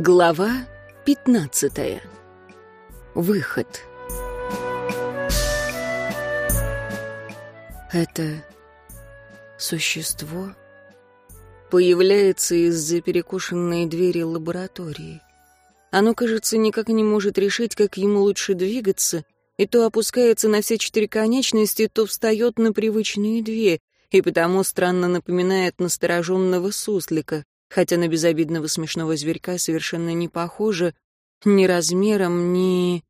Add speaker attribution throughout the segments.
Speaker 1: Глава 15. Выход. Это существо появляется из-за перекушенной двери лаборатории. Оно, кажется, никак не может решить, как ему лучше двигаться, и то опускается на все четыре конечности, то встает на привычные две, и потому странно напоминает настороженного суслика хотя на безобидного смешного зверька совершенно не похоже ни размером, ни...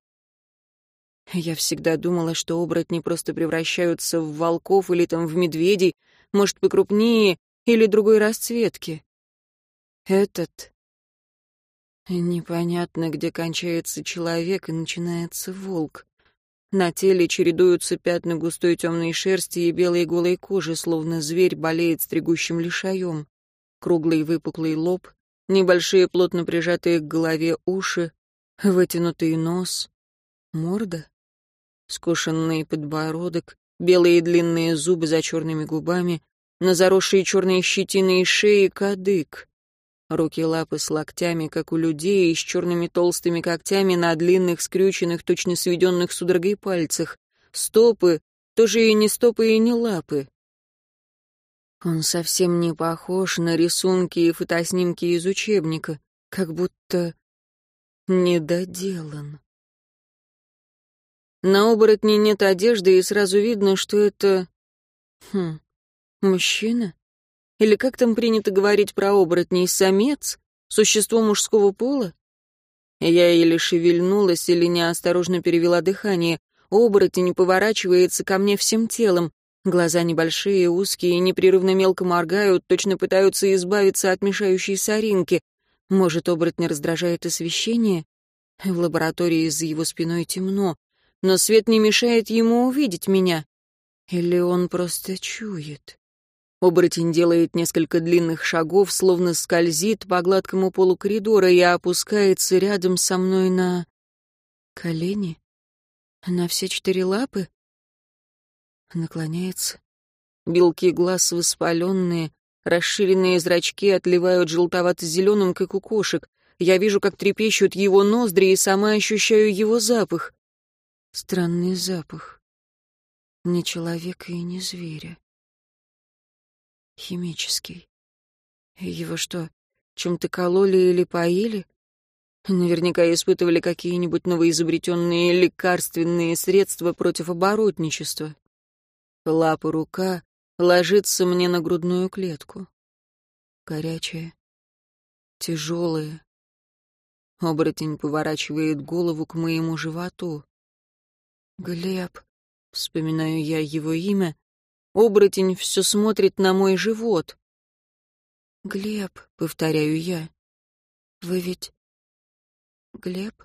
Speaker 1: Я всегда думала, что оборотни просто превращаются в волков или там в медведей, может, покрупнее или другой расцветки. Этот... Непонятно, где кончается человек и начинается волк. На теле чередуются пятна густой темной шерсти и белой голой кожи, словно зверь болеет стригущим лишаем круглый выпуклый лоб, небольшие плотно прижатые к голове уши, вытянутый нос, морда, скошенный подбородок, белые длинные зубы за черными губами, на заросшие черные щетины и шеи кадык. Руки лапы с локтями, как у людей, и с черными толстыми когтями на длинных, скрюченных, точно сведенных судорогой пальцах. Стопы, тоже и не стопы, и не лапы. Он совсем не похож на рисунки и фотоснимки из учебника, как будто недоделан. На оборотне нет одежды, и сразу видно, что это... Хм, мужчина? Или как там принято говорить про оборотней, самец? Существо мужского пола? Я или шевельнулась, или неосторожно перевела дыхание. Оборотень поворачивается ко мне всем телом. Глаза небольшие, узкие, непрерывно мелко моргают, точно пытаются избавиться от мешающей соринки. Может, оборотня раздражает освещение? В лаборатории за его спиной темно, но свет не мешает ему увидеть меня. Или он просто чует? Оборотень делает несколько длинных шагов, словно скользит по гладкому полу коридора и опускается рядом со мной на... колени? На все четыре лапы? Наклоняется. Белки глаз воспаленные, расширенные зрачки отливают желтовато-зеленым, как у кошек. Я вижу, как трепещут его ноздри, и сама ощущаю его запах. Странный запах. Не человека и не зверя. Химический. Его что, чем-то кололи или поили? Наверняка испытывали какие-нибудь новоизобретенные лекарственные средства против оборотничества. Лапа рука ложится мне на грудную клетку. Горячая, тяжелая. Оборотень поворачивает голову к моему животу. «Глеб», — вспоминаю я его имя, оборотень все смотрит на мой живот. «Глеб», — повторяю я, — «вы ведь Глеб?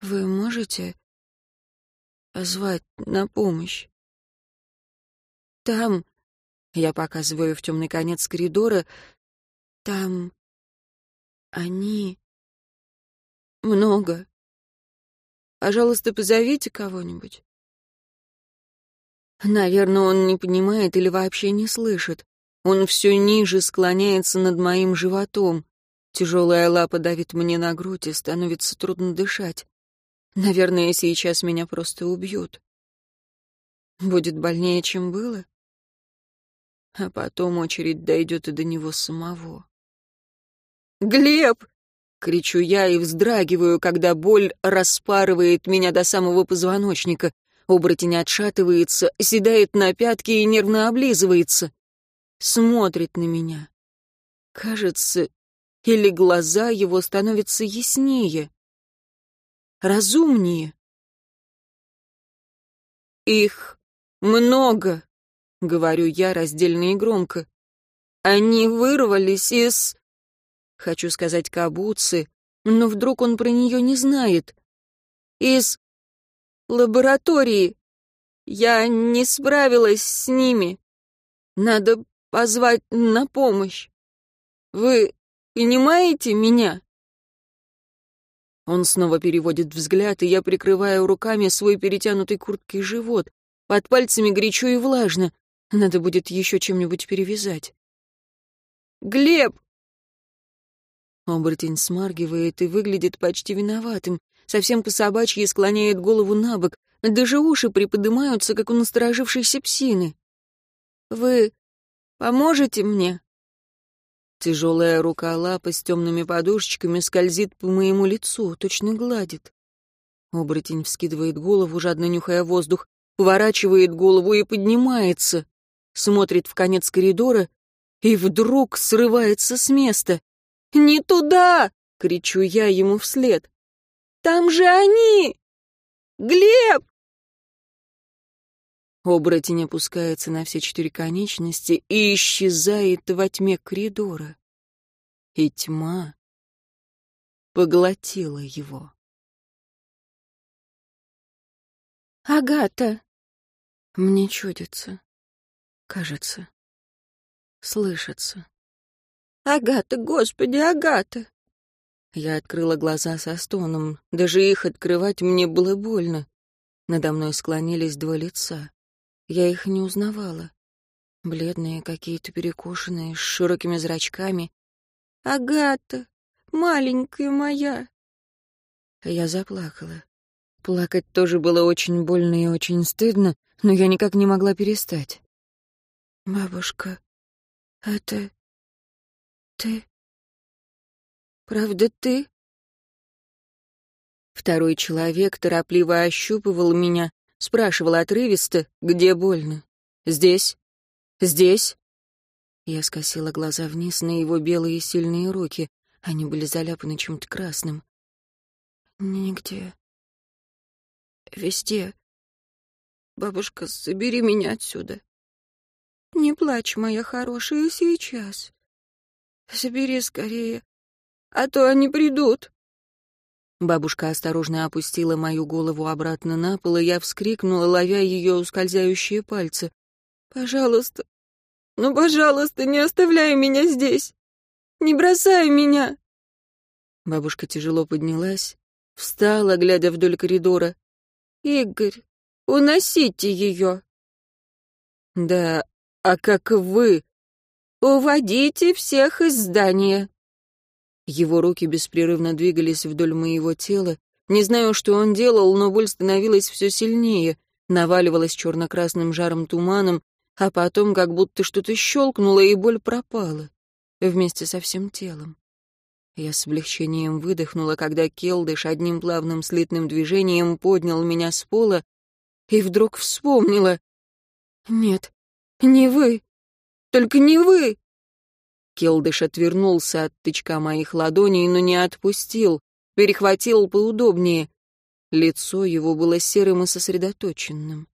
Speaker 1: Вы можете позвать на помощь?» Там, я показываю в темный конец коридора, там они много. Пожалуйста, позовите кого-нибудь. Наверное, он не понимает или вообще не слышит. Он все ниже склоняется над моим животом. Тяжелая лапа давит мне на грудь, и становится трудно дышать. Наверное, сейчас меня просто убьют. Будет больнее, чем было а потом очередь дойдет и до него самого. «Глеб!» — кричу я и вздрагиваю, когда боль распарывает меня до самого позвоночника. Оборотень отшатывается, седает на пятки и нервно облизывается. Смотрит на меня. Кажется, или глаза его становятся яснее, разумнее. Их много, — говорю я раздельно и громко. «Они вырвались из...» Хочу сказать кабуцы, но вдруг он про нее не знает. «Из лаборатории. Я не справилась с ними. Надо позвать на помощь. Вы понимаете меня?» Он снова переводит взгляд, и я прикрываю руками свой перетянутый курткой живот. Под пальцами горячо и влажно. Надо будет еще чем-нибудь перевязать. «Глеб!» Оборотень смаргивает и выглядит почти виноватым, совсем по-собачьи склоняет голову на бок, даже уши приподнимаются, как у насторожившейся псины. «Вы поможете мне?» Тяжелая рука-лапа с темными подушечками скользит по моему лицу, точно гладит. Оборотень вскидывает голову, жадно нюхая воздух, поворачивает голову и поднимается, смотрит в конец коридора и вдруг срывается с места. «Не туда!» — кричу я ему вслед. «Там же они! Глеб!» Оборотень опускается на все четыре конечности и исчезает во тьме коридора. И тьма поглотила его. «Агата!» Мне чудится. Кажется. Слышится. «Агата, господи, Агата!» Я открыла глаза со стоном. Даже их открывать мне было больно. Надо мной склонились два лица. Я их не узнавала. Бледные, какие-то перекошенные, с широкими зрачками. «Агата, маленькая моя!» Я заплакала. Плакать тоже было очень больно и очень стыдно, но я никак не могла перестать. «Бабушка, это ты? Правда ты?» Второй человек торопливо ощупывал меня, Спрашивала отрывисто, где больно. «Здесь? Здесь?» Я скосила глаза вниз на его белые сильные руки. Они были заляпаны чем-то красным. «Нигде. Везде. Бабушка, забери меня отсюда. Не плачь, моя хорошая, сейчас. Забери скорее, а то они придут». Бабушка осторожно опустила мою голову обратно на пол, и я вскрикнула, ловя ее ускользающие пальцы. «Пожалуйста, ну, пожалуйста, не оставляй меня здесь! Не бросай меня!» Бабушка тяжело поднялась, встала, глядя вдоль коридора. «Игорь, уносите ее!» «Да, а как вы?» «Уводите всех из здания!» Его руки беспрерывно двигались вдоль моего тела. Не знаю, что он делал, но боль становилась все сильнее, наваливалась черно-красным жаром туманом, а потом как будто что-то щелкнуло, и боль пропала. Вместе со всем телом. Я с облегчением выдохнула, когда Келдыш одним плавным слитным движением поднял меня с пола и вдруг вспомнила. «Нет, не вы! Только не вы!» Келдыш отвернулся от тычка моих ладоней, но не отпустил, перехватил поудобнее. Лицо его было серым и сосредоточенным.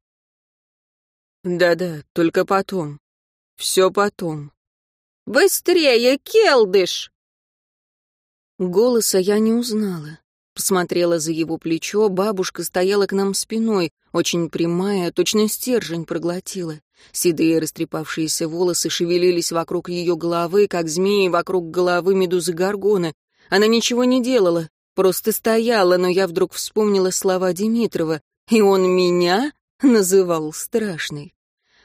Speaker 1: «Да-да, только потом. Все потом». «Быстрее, Келдыш!» Голоса я не узнала. Посмотрела за его плечо, бабушка стояла к нам спиной, очень прямая, точно стержень проглотила. Седые растрепавшиеся волосы шевелились вокруг ее головы, как змеи вокруг головы медузы Гаргона. Она ничего не делала, просто стояла, но я вдруг вспомнила слова Димитрова, и он меня называл страшной.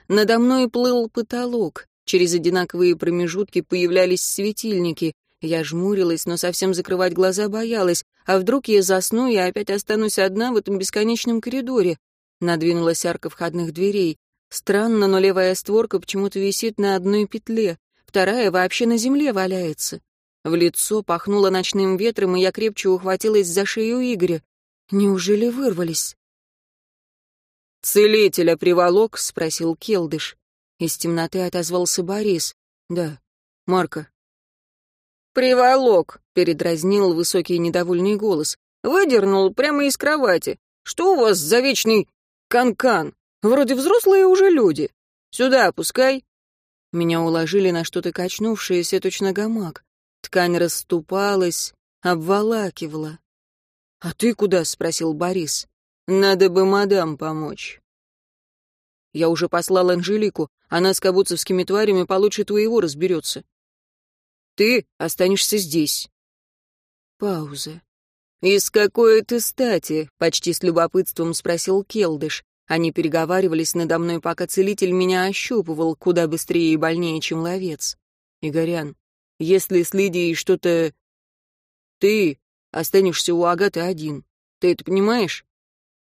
Speaker 1: Надо мной плыл потолок, через одинаковые промежутки появлялись светильники, я жмурилась, но совсем закрывать глаза боялась. А вдруг я засну и опять останусь одна в этом бесконечном коридоре? Надвинулась арка входных дверей. Странно, но левая створка почему-то висит на одной петле. Вторая вообще на земле валяется. В лицо пахнуло ночным ветром, и я крепче ухватилась за шею Игоря. Неужели вырвались? «Целителя приволок?» — спросил Келдыш. Из темноты отозвался Борис. «Да. Марка, «Приволок», — передразнил высокий недовольный голос. «Выдернул прямо из кровати. Что у вас за вечный канкан? Вроде взрослые уже люди. Сюда опускай». Меня уложили на что-то качнувшееся, точно гамак. Ткань расступалась, обволакивала. «А ты куда?» — спросил Борис. «Надо бы мадам помочь». Я уже послал Анжелику. Она с кабуцевскими тварями получше твоего разберется. Ты останешься здесь». Пауза. «И с какой ты стати?» — почти с любопытством спросил Келдыш. Они переговаривались надо мной, пока целитель меня ощупывал куда быстрее и больнее, чем ловец. «Игорян, если с Лидией что-то ты останешься у Агаты один. Ты это понимаешь?»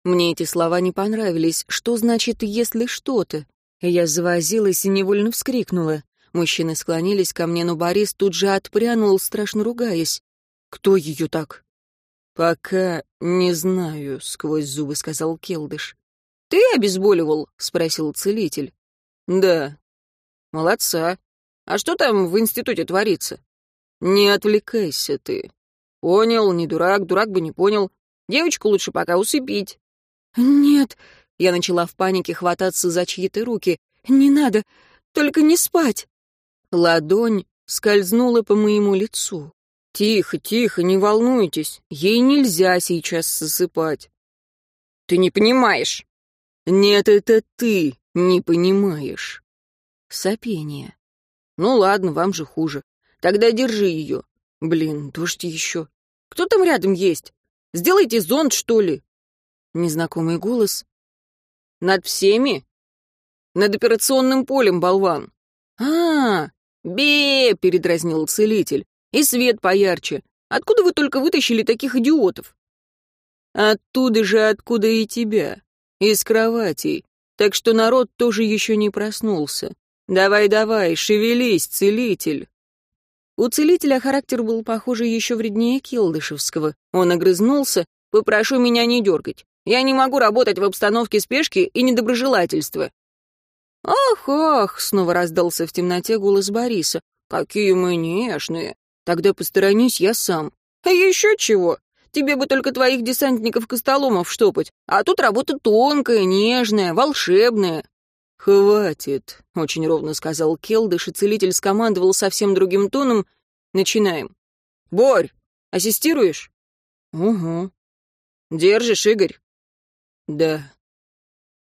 Speaker 1: Мне эти слова не понравились. Что значит «если что-то»? Я завозилась и невольно вскрикнула. Мужчины склонились ко мне, но Борис тут же отпрянул, страшно ругаясь. «Кто ее так?» «Пока не знаю», — сквозь зубы сказал Келдыш. «Ты обезболивал?» — спросил целитель. «Да». «Молодца. А что там в институте творится?» «Не отвлекайся ты». «Понял, не дурак, дурак бы не понял. Девочку лучше пока усыпить».
Speaker 2: «Нет», —
Speaker 1: я начала в панике хвататься за чьи-то руки. «Не надо, только не спать». Ладонь скользнула по моему лицу. «Тихо, тихо, не волнуйтесь. Ей нельзя сейчас засыпать». «Ты не понимаешь». «Нет, это ты не понимаешь». Сопение. «Ну ладно, вам же хуже. Тогда держи ее. Блин, дождь еще. Кто там рядом есть? Сделайте зонт, что ли?» Незнакомый голос. «Над всеми?» «Над операционным полем, болван». «А, бе!» — передразнил целитель. И свет поярче. Откуда вы только вытащили таких идиотов? Оттуда же, откуда и тебя. Из кроватей. Так что народ тоже еще не проснулся. Давай-давай, шевелись, целитель. У целителя характер был, похоже, еще вреднее Килдышевского. Он огрызнулся. «Попрошу меня не дергать. Я не могу работать в обстановке спешки и недоброжелательства». «Ах, ах!» — снова раздался в темноте голос Бориса. «Какие мы нежные! Тогда посторонись я сам. А еще чего? Тебе бы только твоих десантников-костоломов штопать. А тут работа тонкая, нежная, волшебная. «Хватит», — очень ровно сказал Келдыш, и целитель скомандовал совсем другим тоном. «Начинаем. Борь, ассистируешь?» «Угу». «Держишь, Игорь?» «Да».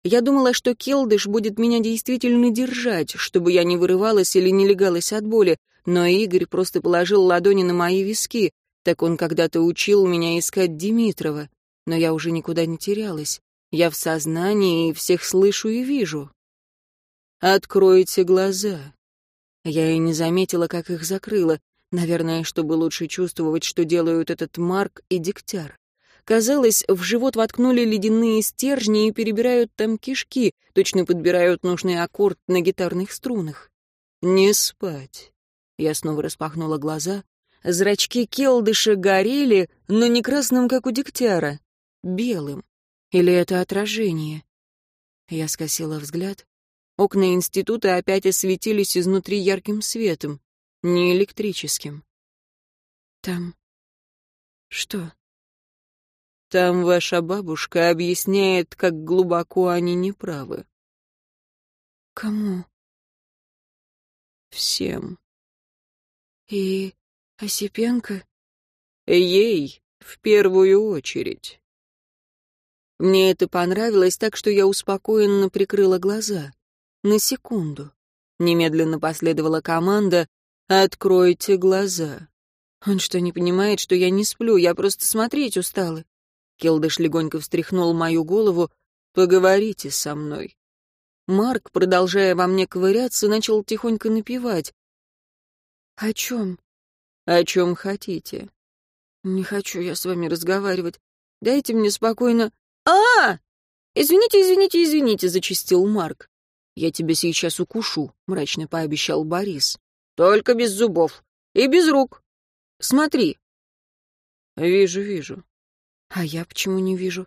Speaker 1: Я думала, что Келдыш будет меня действительно держать, чтобы я не вырывалась или не легалась от боли, но Игорь просто положил ладони на мои виски, так он когда-то учил меня искать Димитрова. Но я уже никуда не терялась. Я в сознании и всех слышу и вижу. «Откройте глаза». Я и не заметила, как их закрыла. Наверное, чтобы лучше чувствовать, что делают этот Марк и Дегтяр. Казалось, в живот воткнули ледяные стержни и перебирают там кишки, точно подбирают нужный аккорд на гитарных струнах. «Не спать. Я снова распахнула глаза. Зрачки келдыша горели, но не красным, как у дегтяра. Белым. Или это отражение? Я скосила взгляд. Окна института опять осветились изнутри ярким светом, не электрическим. Там... Что? Там ваша бабушка объясняет, как глубоко они неправы. Кому? Всем. И Осипенко? Ей, в первую очередь. Мне это понравилось так, что я успокоенно прикрыла глаза. На секунду. Немедленно последовала команда «Откройте глаза». Он что, не понимает, что я не сплю, я просто смотреть устала? Келдыш легонько встряхнул мою голову. «Поговорите со мной». Марк, продолжая во мне ковыряться, начал тихонько напевать. «О чем?» «О чем хотите?» «Не хочу я с вами разговаривать. Дайте мне спокойно...» а, Извините, извините, извините», — зачистил Марк. «Я тебя сейчас укушу», — мрачно пообещал Борис. «Только без зубов. И без рук. Смотри». «Вижу, вижу». «А я почему не вижу?»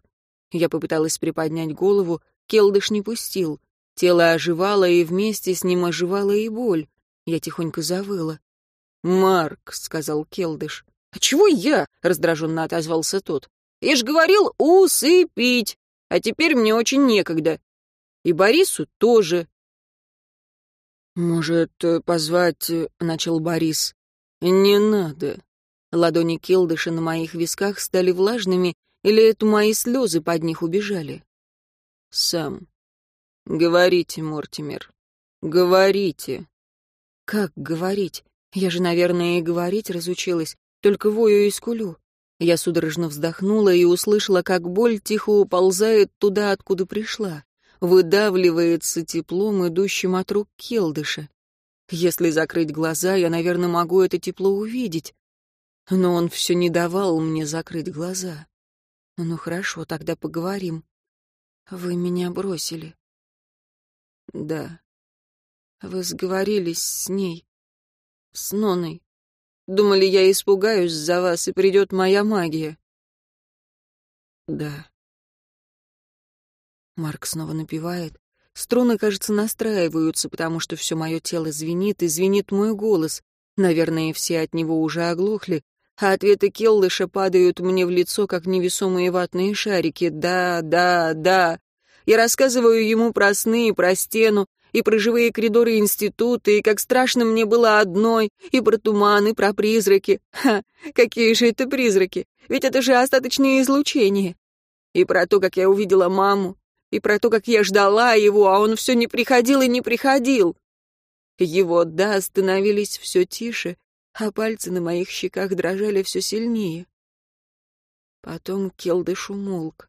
Speaker 1: Я попыталась приподнять голову, Келдыш не пустил. Тело оживало, и вместе с ним оживала и боль. Я тихонько завыла. «Марк», — сказал Келдыш. «А чего я?» — раздраженно отозвался тот. «Я ж говорил усыпить, а теперь мне очень некогда. И Борису тоже». «Может, позвать...» — начал Борис. «Не надо». Ладони Келдыша на моих висках стали влажными, или это мои слезы под них убежали? «Сам. Говорите, Мортимер. Говорите». «Как говорить? Я же, наверное, и говорить разучилась, только вою и скулю. Я судорожно вздохнула и услышала, как боль тихо уползает туда, откуда пришла, выдавливается теплом, идущим от рук Келдыша. Если закрыть глаза, я, наверное, могу это тепло увидеть. но он все не давал мне закрыть глаза. Ну хорошо, тогда поговорим. Вы меня бросили. Да. Вы сговорились с ней, с Ноной. Думали, я испугаюсь за вас, и придет моя магия. Да. Марк снова напевает. Струны, кажется, настраиваются, потому что все мое тело звенит, и звенит мой голос. Наверное, все от него уже оглохли, а ответы Келлыша падают мне в лицо, как невесомые ватные шарики. Да, да, да. Я рассказываю ему про сны и про стену, и про живые коридоры института, и как страшно мне было одной, и про туман, и про призраки. Ха, какие же это призраки? Ведь это же остаточные излучения. И про то, как я увидела маму, и про то, как я ждала его, а он все не приходил и не приходил. Его «да» становились все тише, а пальцы на моих щеках дрожали все сильнее. Потом Келдыш умолк.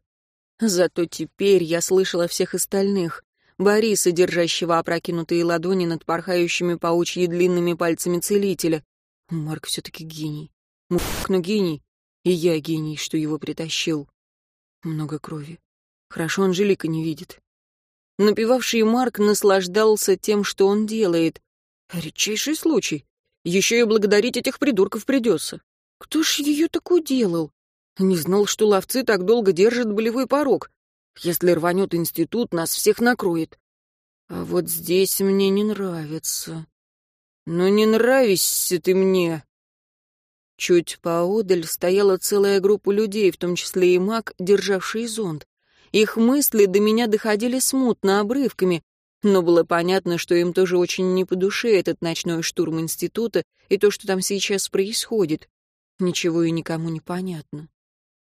Speaker 1: Зато теперь я слышала всех остальных. Бориса, держащего опрокинутые ладони над порхающими паучьи длинными пальцами целителя. Марк все-таки гений. Мук, но гений. И я гений, что его притащил. Много крови. Хорошо Анжелика не видит. Напевавший Марк наслаждался тем, что он делает. Редчайший случай. Еще и благодарить этих придурков придется. Кто ж ее так уделал? Не знал, что ловцы так долго держат болевой порог. Если рванет институт, нас всех накроет. А вот здесь мне не нравится. Но не нравишься ты мне. Чуть поодаль стояла целая группа людей, в том числе и маг, державший зонт. Их мысли до меня доходили смутно, обрывками, но было понятно, что им тоже очень не по душе этот ночной штурм института и то, что там сейчас происходит. Ничего и никому не понятно.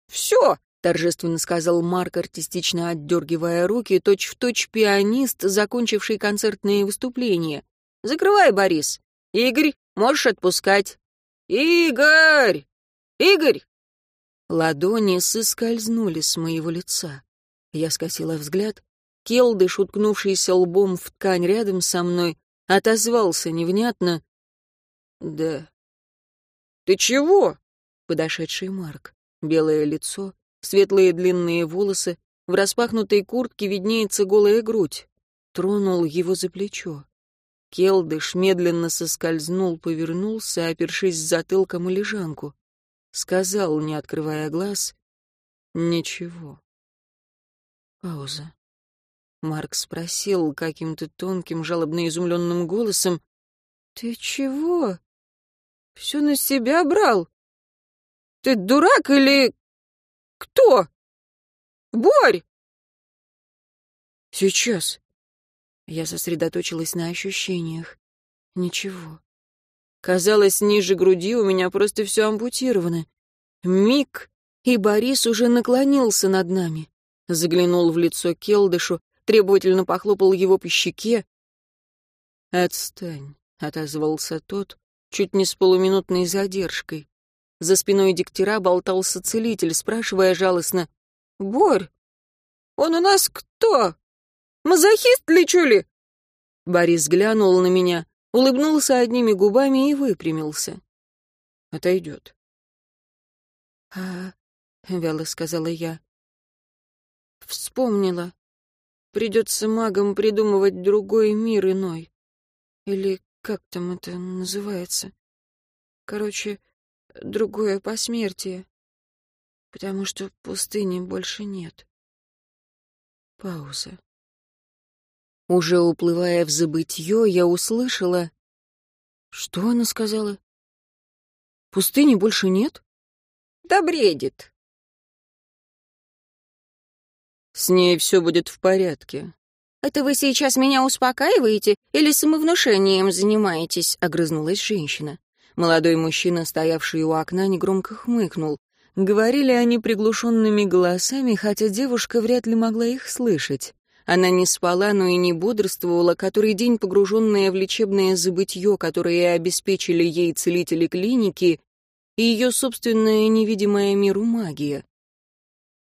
Speaker 1: «Все!» — торжественно сказал Марк, артистично отдергивая руки, точь-в-точь точь пианист, закончивший концертные выступления. «Закрывай, Борис. Игорь, можешь отпускать». «Игорь! Игорь!» Ладони соскользнули с моего лица. Я скосила взгляд Келдыш, уткнувшийся лбом в ткань рядом со мной, отозвался невнятно. «Да». «Ты чего?» Подошедший Марк. Белое лицо, светлые длинные волосы, в распахнутой куртке виднеется голая грудь. Тронул его за плечо. Келдыш медленно соскользнул, повернулся, опершись затылком и лежанку. Сказал, не открывая глаз, «Ничего». Пауза. Марк спросил каким-то тонким, жалобно изумленным голосом. «Ты чего? Все на себя брал? Ты дурак или... кто? Борь!» «Сейчас». Я сосредоточилась на ощущениях. Ничего. Казалось, ниже груди у меня просто все ампутировано. Миг, и Борис уже наклонился над нами. Заглянул в лицо Келдышу, требовательно похлопал его по щеке. «Отстань», — отозвался тот, чуть не с полуминутной задержкой. За спиной диктера болтался целитель, спрашивая жалостно. «Борь, он у нас кто? Мазохист ли, чули?» Борис глянул на меня, улыбнулся одними губами и выпрямился. «Отойдет». «А...» — вяло сказала я. «Вспомнила. Придется магам придумывать другой мир иной. Или как там это называется? Короче, другое посмертие. Потому что пустыни больше нет. Пауза. Уже уплывая в забытье, я услышала... Что она сказала? Пустыни больше нет? Да бредит. С ней все будет в порядке. «Это вы сейчас меня успокаиваете или самовнушением занимаетесь?» — огрызнулась женщина. Молодой мужчина, стоявший у окна, негромко хмыкнул. Говорили они приглушенными голосами, хотя девушка вряд ли могла их слышать. Она не спала, но и не бодрствовала, который день погруженная в лечебное забытье, которое обеспечили ей целители клиники, и ее собственная невидимая миру магия.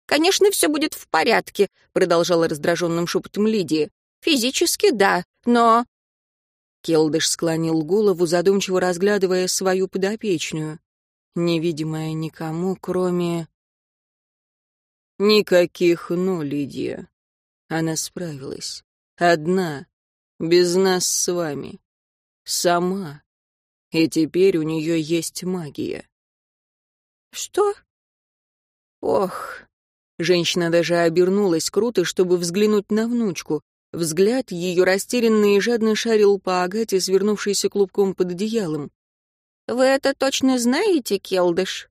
Speaker 1: «Конечно, все будет в порядке», — продолжала раздраженным шепотом Лидия. «Физически да, но...» Келдыш склонил голову, задумчиво разглядывая свою подопечную. невидимая никому, кроме...
Speaker 2: Никаких «но», Лидия. Она справилась. Одна, без нас с вами. Сама. И теперь у нее есть магия.
Speaker 1: Что?
Speaker 2: Ох. Женщина даже обернулась круто, чтобы взглянуть на внучку. Взгляд ее растерянный и жадно шарил по Агате, свернувшейся клубком под одеялом.
Speaker 1: «Вы это точно знаете, Келдыш?»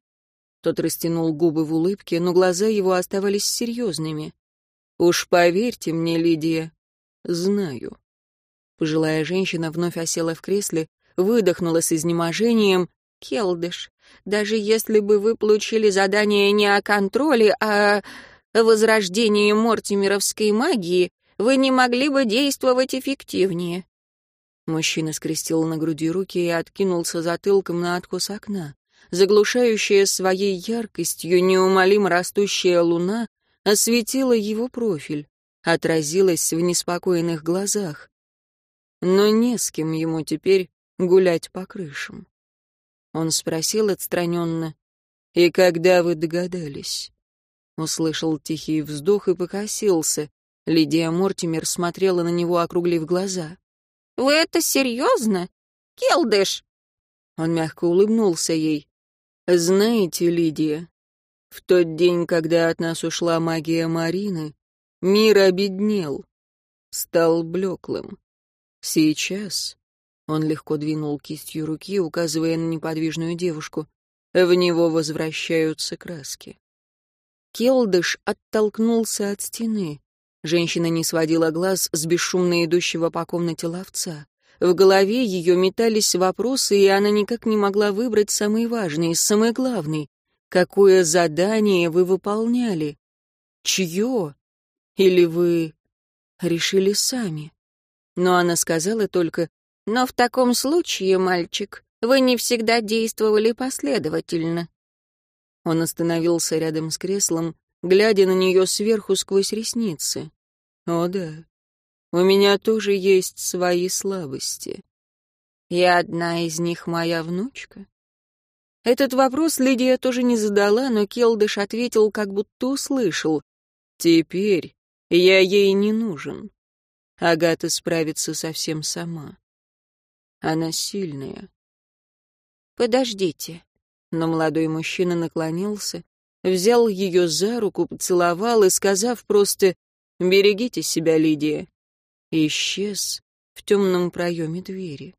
Speaker 2: Тот растянул губы в улыбке, но глаза его оставались серьезными. «Уж поверьте мне, Лидия, знаю». Пожилая женщина вновь осела в кресле, выдохнула с изнеможением.
Speaker 1: «Келдыш, даже если бы вы получили задание не о контроле, а о возрождении мортимеровской магии, вы не могли бы действовать эффективнее.
Speaker 2: Мужчина скрестил на груди руки и откинулся затылком на откос окна. Заглушающая своей яркостью неумолимо растущая луна осветила его профиль, отразилась в неспокойных глазах. Но не с кем ему теперь гулять по крышам. Он спросил отстраненно, «И когда вы догадались?» Услышал тихий вздох и покосился. Лидия Мортимер смотрела на него, округлив глаза.
Speaker 1: Вы это серьезно? Келдыш!»
Speaker 2: Он мягко улыбнулся ей. «Знаете, Лидия, в тот день, когда от нас ушла магия Марины, мир обеднел, стал блеклым. Сейчас...» Он легко двинул кистью руки, указывая на неподвижную девушку. В него возвращаются краски. Келдыш оттолкнулся от стены. Женщина не сводила глаз с бесшумно идущего по комнате ловца. В голове ее метались вопросы, и она никак не могла выбрать самый важный, самый главный. Какое задание вы выполняли? Чье? Или вы решили сами? Но она сказала только, «Но в таком случае, мальчик, вы не всегда действовали последовательно». Он остановился рядом с креслом, глядя на нее сверху сквозь ресницы. О да, у меня тоже есть свои слабости. И одна из них моя внучка. Этот вопрос Лидия тоже не задала, но Келдыш ответил, как будто услышал. «Теперь я ей не нужен. Агата справится совсем сама. Она сильная».
Speaker 1: «Подождите».
Speaker 2: Но молодой мужчина наклонился, взял ее за руку, поцеловал и, сказав просто Берегите себя, Лидия. Исчез в темном проеме двери.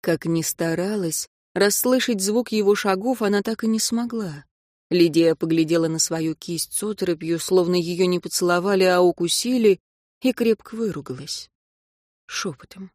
Speaker 2: Как ни старалась, расслышать звук его шагов она так и не смогла. Лидия поглядела на свою кисть с оторопью, словно ее не поцеловали, а укусили, и крепко выругалась. Шепотом.